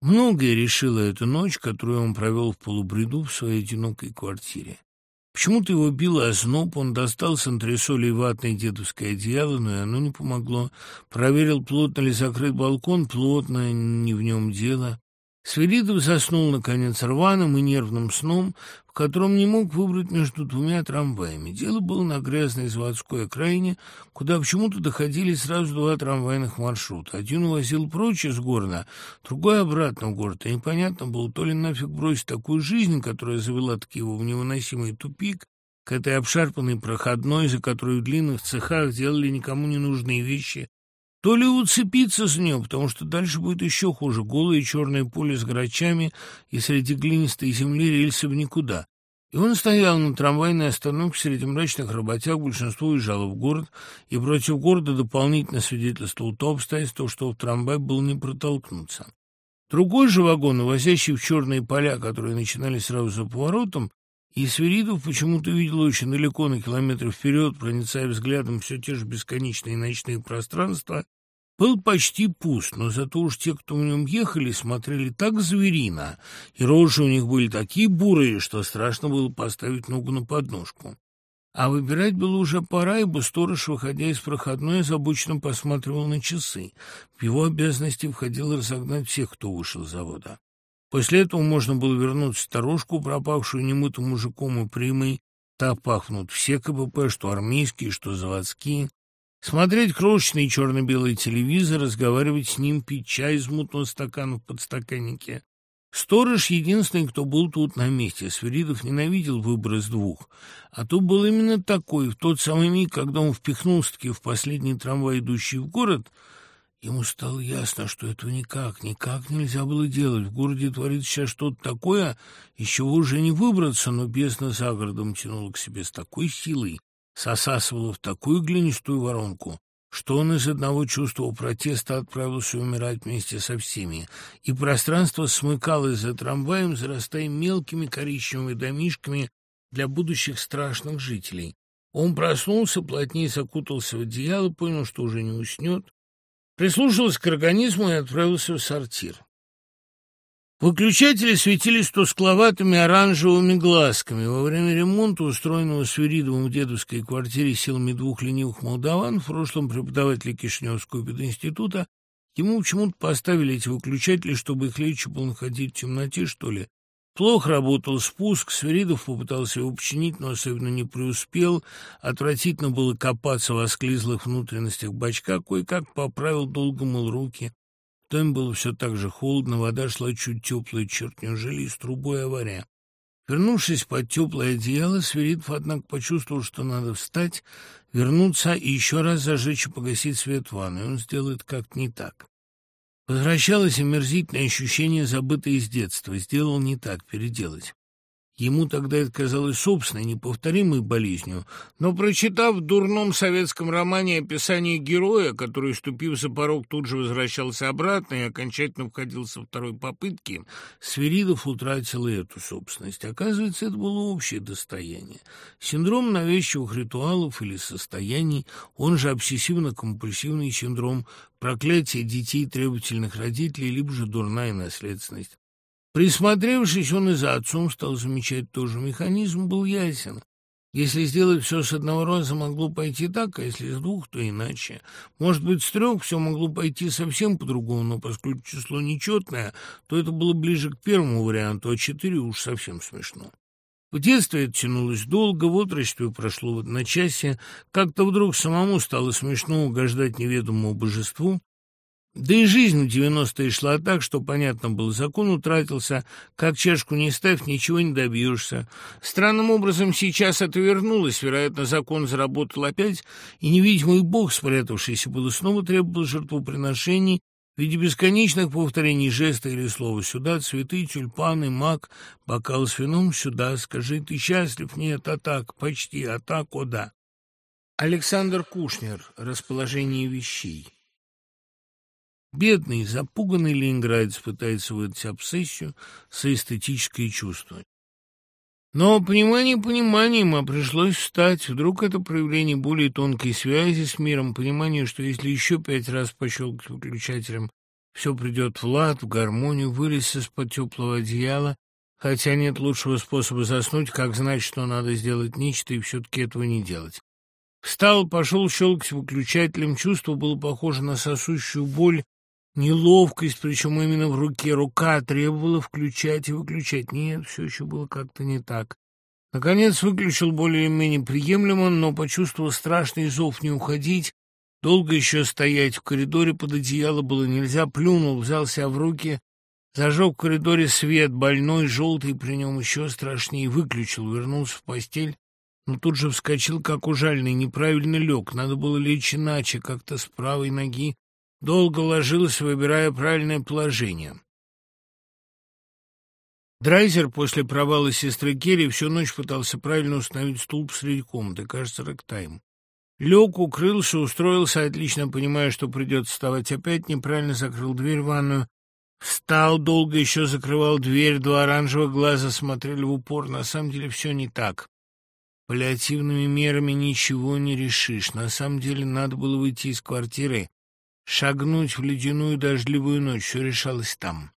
Многое решила эта ночь, которую он провел в полубреду в своей одинокой квартире. Почему-то его било озноб, он достал с антресолей ватное дедовское одеяло, но и оно не помогло. Проверил, плотно ли закрыт балкон, плотно, не в нем дело. Свиридов заснул, наконец, рваным и нервным сном, котором не мог выбрать между двумя трамваями. Дело было на грязной заводской окраине, куда почему-то доходили сразу два трамвайных маршрута. Один увозил прочь из города, другой обратно в город. И непонятно было, то ли нафиг бросить такую жизнь, которая завела таки его в невыносимый тупик, к этой обшарпанной проходной, за которой в длинных цехах делали никому не нужные вещи, то ли уцепиться за нее, потому что дальше будет еще хуже. Голое черное поле с грачами и среди глинистой земли рельсы в никуда. И он стоял на трамвайной остановке среди мрачных работяг, большинство уезжало в город, и против города дополнительно свидетельствовал то обстоятельство, что в трамвай было не протолкнуться. Другой же вагон, увозящий в черные поля, которые начинались сразу за поворотом, и Свиридов почему-то видел очень далеко, на километр вперед, проницая взглядом все те же бесконечные ночные пространства, был почти пуст, но зато уж те, кто в нем ехали, смотрели так зверино, и рожи у них были такие бурые, что страшно было поставить ногу на подножку. А выбирать было уже пора, ибо сторож, выходя из проходной, озабоченно посматривал на часы. В его обязанности входило разогнать всех, кто вышел с завода. После этого можно было вернуть сторожку, пропавшую немытым мужиком и примой. Так пахнут все КПП, что армейские, что заводские. Смотреть крошечный черно-белый телевизор, разговаривать с ним, пить чай из мутного стакана в подстаканнике. Сторож единственный, кто был тут на месте. Свиридов ненавидел выбор из двух. А тут был именно такой. В тот самый миг, когда он впихнулся-таки в последний трамвай, идущий в город, Ему стало ясно, что этого никак, никак нельзя было делать. В городе творится сейчас что-то такое, из чего уже не выбраться, но бездна за городом тянула к себе с такой силой, сосасывала в такую глинистую воронку, что он из одного чувства протеста отправился умирать вместе со всеми, и пространство смыкалось за трамваем, зарастая мелкими коричневыми домишками для будущих страшных жителей. Он проснулся, плотнее закутался в одеяло, понял, что уже не уснет, Прислушался к организму и отправился в сортир. Выключатели светились тускловатыми оранжевыми глазками. Во время ремонта, устроенного Свиридовым в дедовской квартире силами двух ленивых молдаван, в прошлом преподавателя Кишиневского пединститута, ему почему-то поставили эти выключатели, чтобы их легче было находить в темноте, что ли. Плохо работал спуск, Свиридов попытался его починить, но особенно не преуспел. Отвратительно было копаться в осклизлых внутренностях бачка, кое-как поправил, долго мыл руки. В доме было все так же холодно, вода шла чуть теплая, черт, неужели из трубой авария? Вернувшись под теплое одеяло, Свиридов, однако, почувствовал, что надо встать, вернуться и еще раз зажечь и погасить свет в ванной. Он сделает как-то не так. Возвращалось омерзительное ощущение, забытое из детства. Сделал не так, переделать. Ему тогда это казалось собственной, неповторимой болезнью, но, прочитав в дурном советском романе описание героя, который, ступив за порог, тут же возвращался обратно и окончательно входил со второй попытки, Свиридов утратил эту собственность. Оказывается, это было общее достояние. Синдром навязчивых ритуалов или состояний, он же обсессивно-компульсивный синдром, проклятие детей требовательных родителей, либо же дурная наследственность. Присмотревшись, он и за отцом стал замечать тоже. Механизм был ясен. Если сделать все с одного раза, могло пойти так, а если с двух, то иначе. Может быть, с трех все могло пойти совсем по-другому, но поскольку число нечетное, то это было ближе к первому варианту, а четыре уж совсем смешно. В детстве это тянулось долго, в отрочестве прошло в одночасье. Как-то вдруг самому стало смешно угождать неведомому божеству, да и жизнь в девяностые шла так, что, понятно было, закон утратился, как чашку не ставь, ничего не добьешься. Странным образом сейчас это вернулось, вероятно, закон заработал опять, и невидимый бог, спрятавшийся было, снова требовал жертвоприношений в виде бесконечных повторений жеста или слова «сюда», цветы, тюльпаны, мак, бокал с вином «сюда», скажи, ты счастлив? Нет, а так, почти, а так, о да. Александр Кушнер. Расположение вещей. Бедный, запуганный ленинградец пытается выдать обсессию со эстетическое чувство. Но понимание пониманием, а пришлось встать. Вдруг это проявление более тонкой связи с миром, понимание, что если еще пять раз пощелкать выключателем, Все придет в лад, в гармонию, вылез из-под теплого одеяла, хотя нет лучшего способа заснуть, как знать, что надо сделать нечто, и все-таки этого не делать. Встал, пошел щелкать выключателем, чувство было похоже на сосущую боль, неловкость, причем именно в руке. Рука требовала включать и выключать. Нет, все еще было как-то не так. Наконец выключил более-менее приемлемо, но почувствовал страшный зов не уходить. Долго еще стоять в коридоре под одеяло было нельзя. Плюнул, взял себя в руки, зажег в коридоре свет, больной, желтый, при нем еще страшнее, выключил, вернулся в постель, но тут же вскочил, как ужальный, неправильно лег. Надо было лечь иначе, как-то с правой ноги. Долго ложился, выбирая правильное положение. Драйзер после провала сестры Керри всю ночь пытался правильно установить стулп среди комнаты, кажется, рэктайм. Лег, укрылся, устроился, отлично понимая, что придется вставать опять, неправильно закрыл дверь в ванную. Встал, долго еще закрывал дверь, два оранжевых глаза смотрели в упор. На самом деле все не так. Паллиативными мерами ничего не решишь. На самом деле надо было выйти из квартиры, шагнуть в ледяную дождливую ночь. Все решалось там.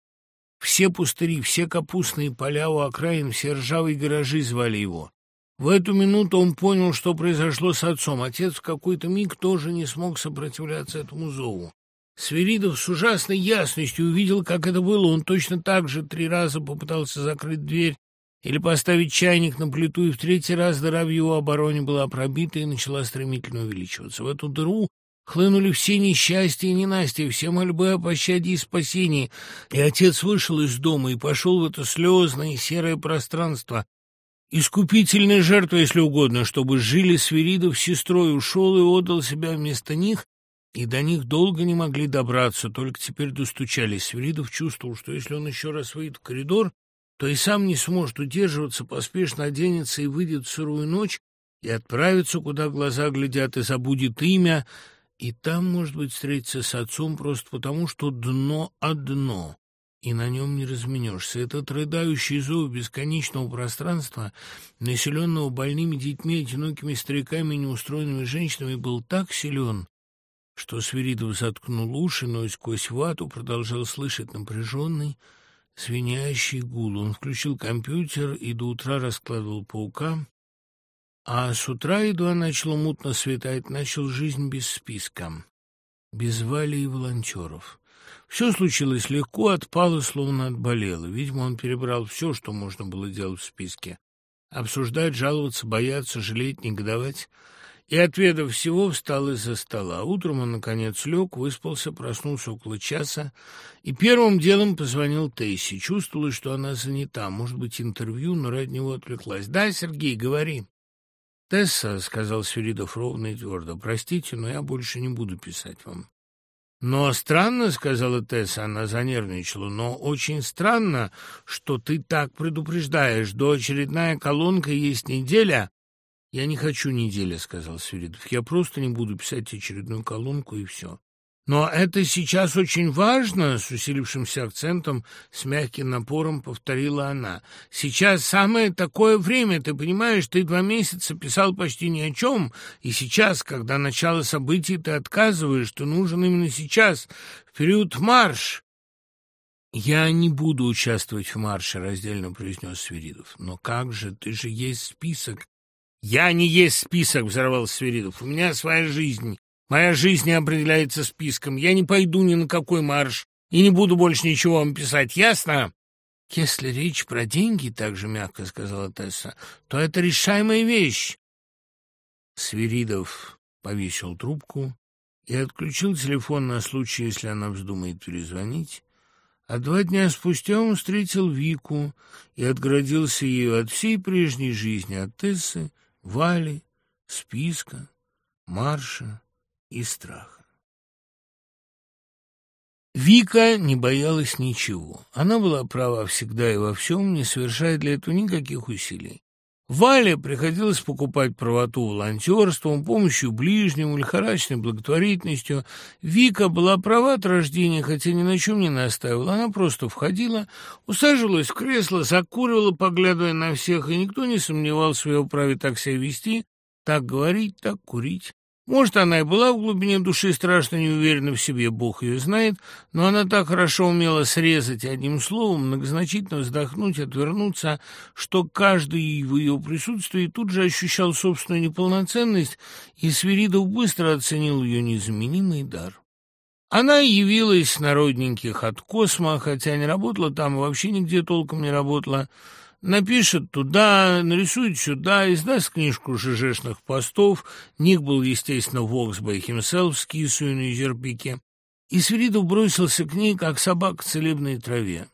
Все пустыри, все капустные поля у окраин, все ржавые гаражи звали его. В эту минуту он понял, что произошло с отцом. Отец в какой-то миг тоже не смог сопротивляться этому зову. Свиридов с ужасной ясностью увидел, как это было. Он точно так же три раза попытался закрыть дверь или поставить чайник на плиту, и в третий раз дыра в его обороне была пробита и начала стремительно увеличиваться. В эту дыру Хлынули все несчастья и ненастья, все мольбы о пощаде и спасении, и отец вышел из дома и пошел в это слезное серое пространство. Искупительная жертва, если угодно, чтобы жили Свиридов с сестрой, ушел и отдал себя вместо них, и до них долго не могли добраться, только теперь достучались. Свиридов чувствовал, что если он еще раз выйдет в коридор, то и сам не сможет удерживаться, поспешно оденется и выйдет в сырую ночь, и отправится, куда глаза глядят, и забудет имя, и там, может быть, встретиться с отцом просто потому, что дно одно, и на нем не разменешься. Этот рыдающий зов бесконечного пространства, населенного больными детьми, одинокими стариками и неустроенными женщинами, был так силен, что Свиридов заткнул уши, но сквозь вату продолжал слышать напряженный, свинящий гул. Он включил компьютер и до утра раскладывал паука, а с утра едва начало мутно светать, начал жизнь без списка, без Вали и волонтеров. Все случилось легко, отпало, словно отболело. Видимо, он перебрал все, что можно было делать в списке. Обсуждать, жаловаться, бояться, жалеть, негодовать. И, отведав всего, встал из-за стола. Утром он, наконец, лег, выспался, проснулся около часа и первым делом позвонил Тейси. Чувствовалось, что она занята. Может быть, интервью, но ради него отвлеклась. «Да, Сергей, говори». «Тесса», — сказал Свиридов ровно и твердо, — «простите, но я больше не буду писать вам». «Но странно», — сказала Тесса, она занервничала, — «но очень странно, что ты так предупреждаешь. До очередная колонка есть неделя». «Я не хочу недели», — сказал Свиридов. «Я просто не буду писать очередную колонку, и все». Но это сейчас очень важно, с усилившимся акцентом, с мягким напором повторила она. Сейчас самое такое время, ты понимаешь, ты два месяца писал почти ни о чем, и сейчас, когда начало событий, ты отказываешь, ты нужен именно сейчас, в период марш. «Я не буду участвовать в марше», — раздельно произнес Свиридов. «Но как же, ты же есть список». «Я не есть список», — взорвался Свиридов. «У меня своя жизнь. Моя жизнь не определяется списком. Я не пойду ни на какой марш и не буду больше ничего вам писать, ясно?» «Если речь про деньги, — так же мягко сказала Тесса, — то это решаемая вещь». Свиридов повесил трубку и отключил телефон на случай, если она вздумает перезвонить. А два дня спустя он встретил Вику и отгородился ею от всей прежней жизни, от Тессы, Вали, списка, марша и страха. Вика не боялась ничего. Она была права всегда и во всем, не совершая для этого никаких усилий. Вале приходилось покупать правоту волонтерством, помощью ближнему, лихорадочной благотворительностью. Вика была права от рождения, хотя ни на чем не настаивала. Она просто входила, усаживалась в кресло, закуривала, поглядывая на всех, и никто не сомневался в ее праве так себя вести, так говорить, так курить. Может, она и была в глубине души страшно неуверена в себе, Бог ее знает, но она так хорошо умела срезать одним словом, многозначительно вздохнуть, отвернуться, что каждый в ее присутствии тут же ощущал собственную неполноценность, и Свиридов быстро оценил ее незаменимый дар. Она явилась на родненьких от Космо, хотя не работала там и вообще нигде толком не работала, Напишет туда, нарисует сюда, издаст книжку ЖЖшных постов. Ник был, естественно, Вокс by himself с кисою на. И Свиридов бросился к ней, как собака к целебной траве.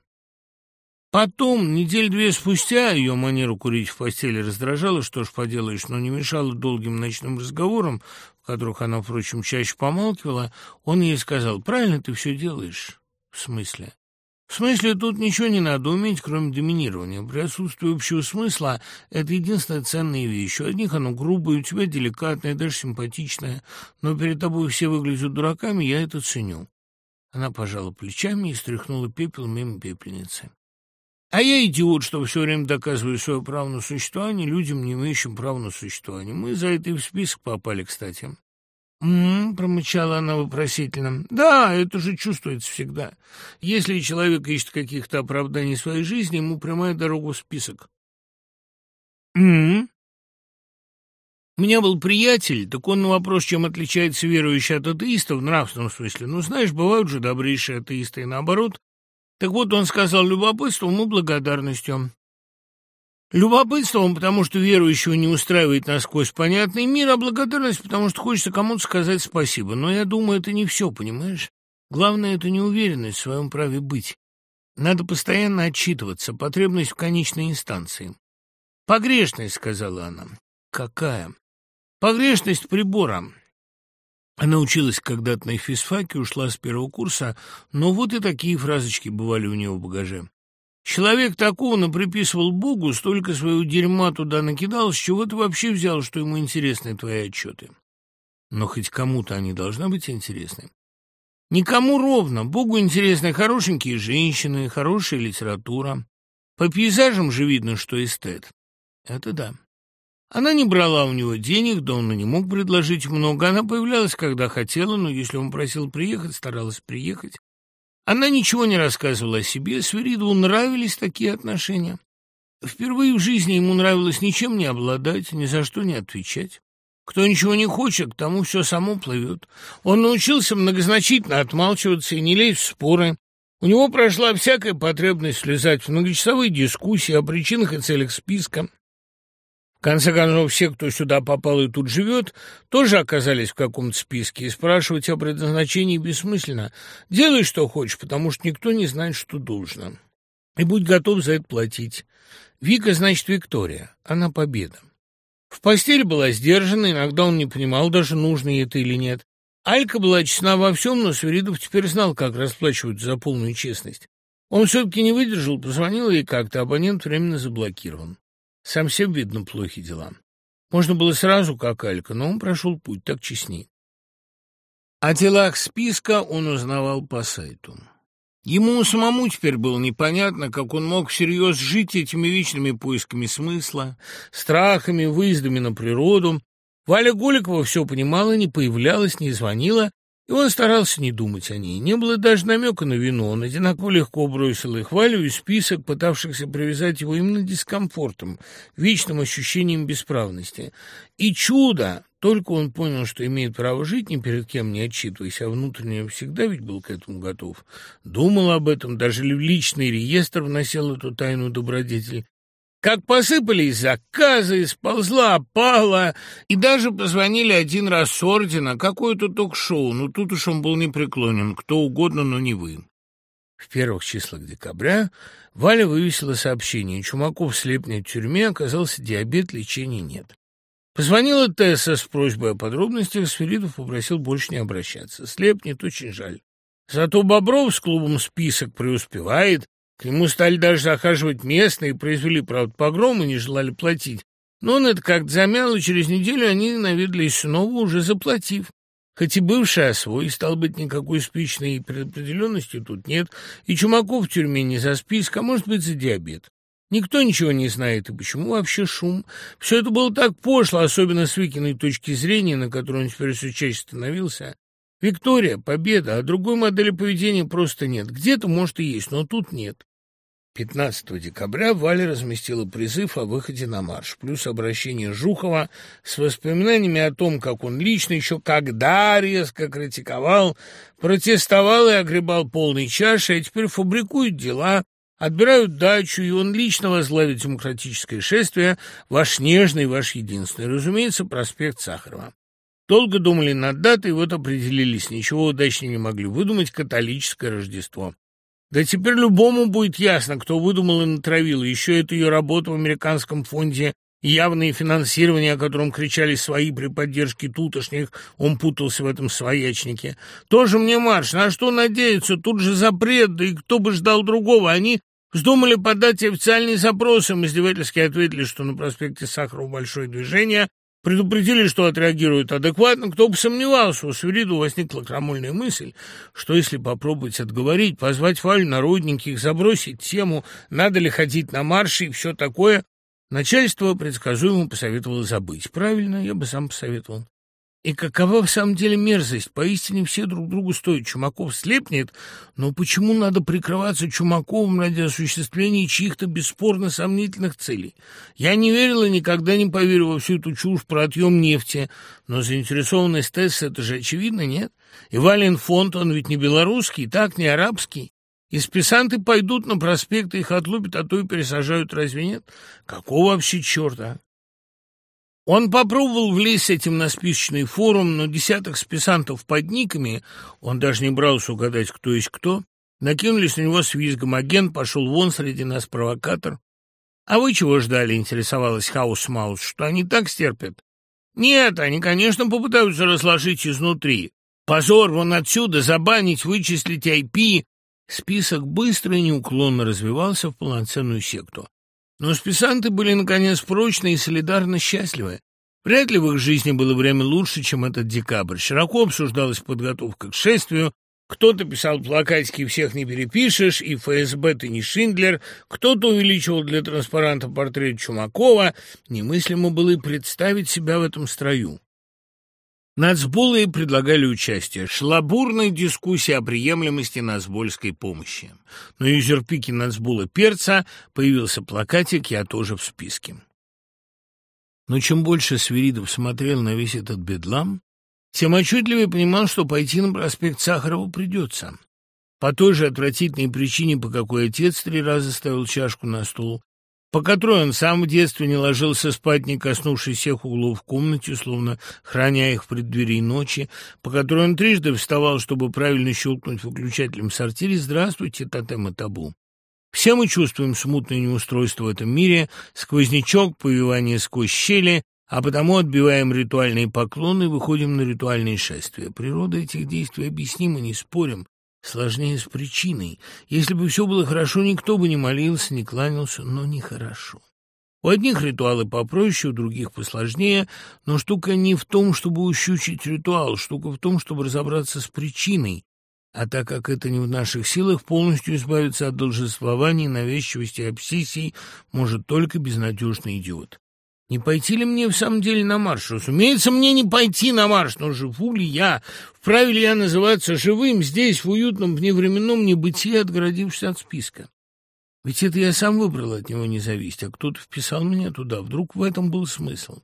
Потом, недель две спустя, ее манеру курить в постели раздражала, что ж поделаешь, но не мешала долгим ночным разговорам, в которых она, впрочем, чаще помалкивала, он ей сказал, «Правильно ты все делаешь». «В смысле?» В смысле, тут ничего не надо уметь, кроме доминирования. При отсутствии общего смысла это единственная ценная вещь. У одних оно грубое, у тебя деликатное, даже симпатичное, но перед тобой все выглядят дураками, я это ценю. Она пожала плечами и стряхнула пепел мимо пепельницы. А я идиот, что все время доказываю свое право на существование людям, не имеющим права на существование. Мы за это и в список попали, кстати. «М-м-м», промычала она вопросительно. «Да, это же чувствуется всегда. Если человек ищет каких-то оправданий своей жизни, ему прямая дорога в список». «М-м-м». У меня был приятель, так он на вопрос, чем отличается верующий от атеиста, в нравственном смысле. Ну, знаешь, бывают же добрейшие атеисты и наоборот. Так вот, он сказал любопытством и благодарностью. Любопытством, потому что верующего не устраивает насквозь понятный мир, а благодарность, потому что хочется кому-то сказать спасибо. Но я думаю, это не все, понимаешь? Главное — это неуверенность в своем праве быть. Надо постоянно отчитываться, потребность в конечной инстанции. «Погрешность», — сказала она. «Какая?» «Погрешность прибора». Она училась когда-то на физфаке, ушла с первого курса, но вот и такие фразочки бывали у нее в багаже. Человек такого приписывал Богу, столько своего дерьма туда накидал, с чего ты вообще взял, что ему интересны твои отчеты? Но хоть кому-то они должны быть интересны. Никому ровно. Богу интересны хорошенькие женщины, хорошая литература. По пейзажам же видно, что эстет. Это да. Она не брала у него денег, да он и не мог предложить много. Она появлялась, когда хотела, но если он просил приехать, старалась приехать. Она ничего не рассказывала о себе, Свиридову нравились такие отношения. Впервые в жизни ему нравилось ничем не обладать, ни за что не отвечать. Кто ничего не хочет, тому все само плывет. Он научился многозначительно отмалчиваться и не лезть в споры. У него прошла всякая потребность влезать в многочасовые дискуссии о причинах и целях списка. В конце концов, все, кто сюда попал и тут живет, тоже оказались в каком-то списке, и спрашивать о предназначении бессмысленно. Делай, что хочешь, потому что никто не знает, что должно. И будь готов за это платить. Вика значит Виктория, она победа. В постели была сдержана, иногда он не понимал даже, нужно ей это или нет. Алька была честна во всем, но Свиридов теперь знал, как расплачивать за полную честность. Он все-таки не выдержал, позвонил ей как-то, абонент временно заблокирован. Совсем, видно, плохи дела. Можно было сразу, как Алька, но он прошел путь, так честней. О делах списка он узнавал по сайту. Ему самому теперь было непонятно, как он мог всерьез жить этими вечными поисками смысла, страхами, выездами на природу. Валя Голикова все понимала, не появлялась, не звонила, и он старался не думать о ней. Не было даже намека на вину. Он одинаково легко бросил их Валю и список, пытавшихся привязать его именно дискомфортом, вечным ощущением бесправности. И чудо! Только он понял, что имеет право жить, ни перед кем не отчитываясь, а внутренне всегда ведь был к этому готов. Думал об этом, даже в личный реестр вносил эту тайну добродетель. Как посыпались заказы, сползла опала, и даже позвонили один раз с ордена, какое-то ток-шоу, но тут уж он был непреклонен, кто угодно, но не вы. В первых числах декабря Валя вывесила сообщение. Чумаков слепнет в тюрьме, оказался диабет, лечения нет. Позвонила Тесса с просьбой о подробностях, Сферидов попросил больше не обращаться. Слепнет, очень жаль. Зато Бобров с клубом «Список» преуспевает, к нему стали даже захаживать местные, произвели, правда, погром и не желали платить. Но он это как-то замял, и через неделю они наведались снова, уже заплатив. Хоть и бывший, а свой, стал быть, никакой спичной предопределенности тут нет, и Чумаков в тюрьме не за список, а может быть, за диабет. Никто ничего не знает, и почему вообще шум? Все это было так пошло, особенно с Викиной точки зрения, на которую он теперь все чаще становился. Виктория, победа, а другой модели поведения просто нет. Где-то, может, и есть, но тут нет. 15 декабря Валя разместила призыв о выходе на марш, плюс обращение Жухова с воспоминаниями о том, как он лично еще когда резко критиковал, протестовал и огребал полной чашей, а теперь фабрикует дела, отбирают дачу, и он лично возглавит демократическое шествие, ваш нежный, ваш единственный, разумеется, проспект Сахарова. Долго думали над датой, вот определились, ничего удачнее не могли выдумать католическое Рождество. Да теперь любому будет ясно, кто выдумал и натравил. Еще это ее работа в американском фонде явное финансирование, о котором кричали свои при поддержке тутошних, он путался в этом своячнике. Тоже мне марш, на что надеяться, тут же запрет, да и кто бы ждал другого, они вздумали подать официальные запросы, им издевательски ответили, что на проспекте Сахарова большое движение, Предупредили, что отреагируют адекватно. Кто бы сомневался, у Свириду возникла крамольная мысль, что если попробовать отговорить, позвать Валю на родненьких, забросить тему, надо ли ходить на марши и все такое, начальство предсказуемо посоветовало забыть. Правильно, я бы сам посоветовал. И какова в самом деле мерзость? Поистине все друг другу стоят. Чумаков слепнет, но почему надо прикрываться Чумаковым ради осуществления чьих-то бесспорно сомнительных целей? Я не верил и никогда не поверю во всю эту чушь про отъем нефти, но заинтересованность Тесса — это же очевидно, нет? И Вален фонд, он ведь не белорусский, так, не арабский. И списанты пойдут на проспекты, их отлупят, а то и пересажают, разве нет? Какого вообще черта? Он попробовал влезть этим на списочный форум, но десяток списантов под никами, он даже не брался угадать, кто есть кто, накинулись на него с визгом. Агент пошел вон среди нас провокатор. «А вы чего ждали?» — интересовалась Хаус Маус. «Что они так стерпят?» «Нет, они, конечно, попытаются разложить изнутри. Позор вон отсюда, забанить, вычислить IP». Список быстро и неуклонно развивался в полноценную секту. Но списанты были, наконец, прочны и солидарно счастливы. Вряд ли в их жизни было время лучше, чем этот декабрь. Широко обсуждалась подготовка к шествию, кто-то писал плакатики «Всех не перепишешь» и «ФСБ ты не Шиндлер», кто-то увеличивал для транспаранта портрет Чумакова. Немыслимо было и представить себя в этом строю. Нацболы предлагали участие. Шла бурная дискуссия о приемлемости нацбольской помощи. На юзерпике нацбола Перца появился плакатик «Я тоже в списке». Но чем больше Свиридов смотрел на весь этот бедлам, тем отчетливее понимал, что пойти на проспект Сахарова придется. По той же отвратительной причине, по какой отец три раза ставил чашку на стол, по которой он сам в детстве не ложился спать, не коснувшись всех углов в комнате, словно храня их в преддверии ночи, по которой он трижды вставал, чтобы правильно щелкнуть выключателем в сортире «Здравствуйте, тотем и табу». Все мы чувствуем смутное неустройство в этом мире, сквознячок, повивание сквозь щели, а потому отбиваем ритуальные поклоны и выходим на ритуальные шествия. Природа этих действий объяснима, не спорим, сложнее с причиной. Если бы все было хорошо, никто бы не молился, не кланялся, но нехорошо. У одних ритуалы попроще, у других посложнее, но штука не в том, чтобы ущучить ритуал, штука в том, чтобы разобраться с причиной. А так как это не в наших силах, полностью избавиться от должествования, навязчивости и обсессий может только безнадежный идиот. Не пойти ли мне в самом деле на марш? Разумеется, мне не пойти на марш, но живу ли я? Вправе ли я называться живым здесь, в уютном вневременном небытии, отгородившись от списка? Ведь это я сам выбрал от него не зависеть, а кто-то вписал меня туда. Вдруг в этом был смысл?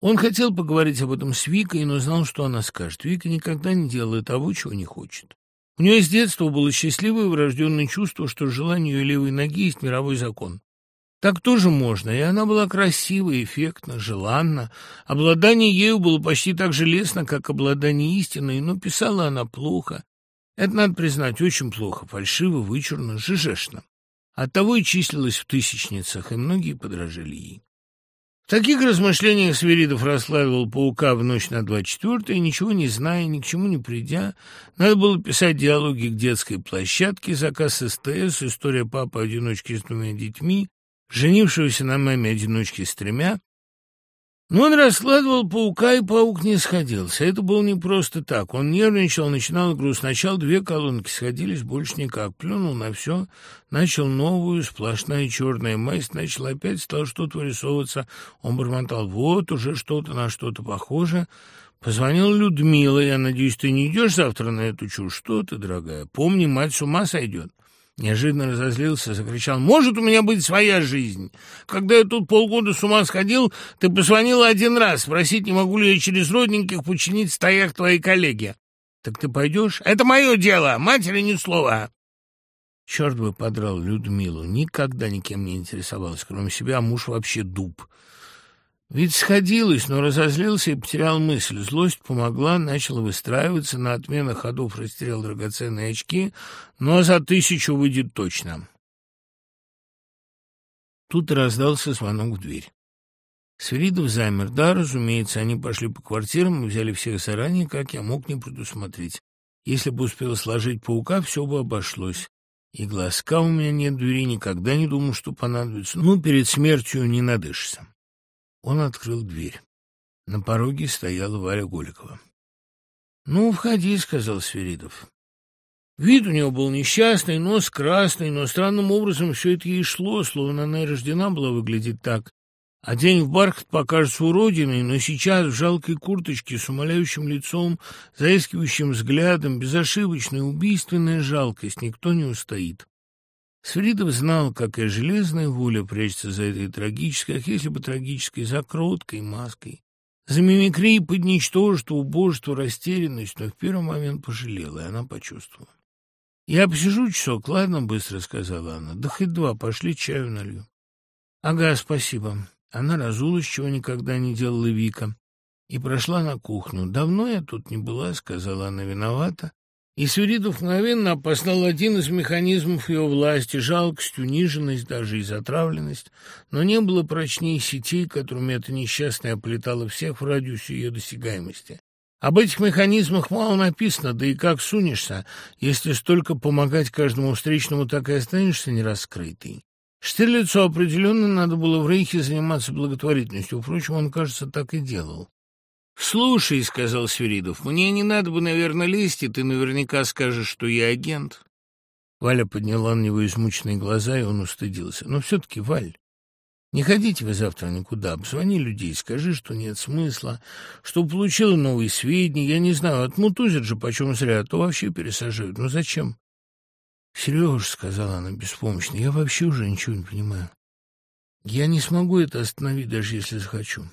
Он хотел поговорить об этом с Викой, но знал, что она скажет. Вика никогда не делает того, чего не хочет. У нее с детства было счастливое врожденное чувство, что желание ее левой ноги есть мировой закон. Так тоже можно, и она была красива, эффектна, желанна. Обладание ею было почти так же лестно, как обладание истиной, но писала она плохо. Это, надо признать, очень плохо, фальшиво, вычурно, жижешно. Оттого и числилась в тысячницах, и многие подражали ей. В таких размышлениях Свиридов расслабил паука в ночь на двадцать четвертое, ничего не зная, ни к чему не придя. Надо было писать диалоги к детской площадке, заказ СТС, история папы-одиночки с двумя детьми, женившегося на маме одиночки с тремя, Но он раскладывал паука, и паук не сходился. Это было не просто так. Он нервничал, начинал игру. Сначала две колонки сходились, больше никак. Плюнул на все, начал новую, сплошная черная масть, начал опять, стал что-то вырисовываться. Он бормотал, вот уже что-то на что-то похоже. Позвонил Людмила. Я надеюсь, ты не идешь завтра на эту чушь? Что ты, дорогая? Помни, мать с ума сойдет. Неожиданно разозлился, закричал, «Может у меня быть своя жизнь? Когда я тут полгода с ума сходил, ты позвонила один раз, спросить, не могу ли я через родненьких починить стояк твоей коллеги. Так ты пойдешь? Это мое дело, матери ни слова!» Черт бы подрал Людмилу, никогда никем не интересовалась, кроме себя, а муж вообще дуб. Ведь сходилось, но разозлился и потерял мысль. Злость помогла, начала выстраиваться, на отмену ходов растерял драгоценные очки, но за тысячу выйдет точно. Тут раздался звонок в дверь. Свиридов замер. Да, разумеется, они пошли по квартирам и взяли всех заранее, как я мог не предусмотреть. Если бы успел сложить паука, все бы обошлось. И глазка у меня нет двери, никогда не думал, что понадобится. Ну, перед смертью не надышишься. Он открыл дверь. На пороге стояла Варя Голикова. «Ну, входи», — сказал Сверидов. Вид у него был несчастный, нос красный, но странным образом все это ей шло, словно она и рождена была выглядеть так. А день в бархат покажется уродиной, но сейчас в жалкой курточке с умоляющим лицом, заискивающим взглядом, безошибочная убийственная жалкость, никто не устоит. Свиридов знал, какая железная воля прячется за этой трагической, ах, если бы трагической, за кроткой маской. За мимикрией под ничтожество, убожество, растерянность, но в первый момент пожалела, и она почувствовала. «Я посижу часок, ладно?» — быстро сказала она. «Да хоть два, пошли чаю налью». «Ага, спасибо». Она разулась, чего никогда не делала Вика, и прошла на кухню. «Давно я тут не была», — сказала она виновата, и Свиридов мгновенно опознал один из механизмов ее власти — жалкость, униженность, даже и затравленность. Но не было прочнее сетей, которыми эта несчастная оплетала всех в радиусе ее досягаемости. Об этих механизмах мало написано, да и как сунешься, если столько помогать каждому встречному, так и останешься нераскрытый. Штирлицу определенно надо было в Рейхе заниматься благотворительностью, впрочем, он, кажется, так и делал. «Слушай», — сказал Свиридов, — «мне не надо бы, наверное, лезть, и ты наверняка скажешь, что я агент». Валя подняла на него измученные глаза, и он устыдился. «Но все-таки, Валь, не ходите вы завтра никуда, обзвони людей, скажи, что нет смысла, что получила новые сведения, я не знаю, отмутузят же почем зря, а то вообще пересаживают. Ну зачем?» «Сереж», — сказала она беспомощно, — «я вообще уже ничего не понимаю. Я не смогу это остановить, даже если захочу».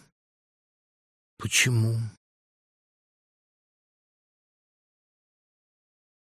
Почему?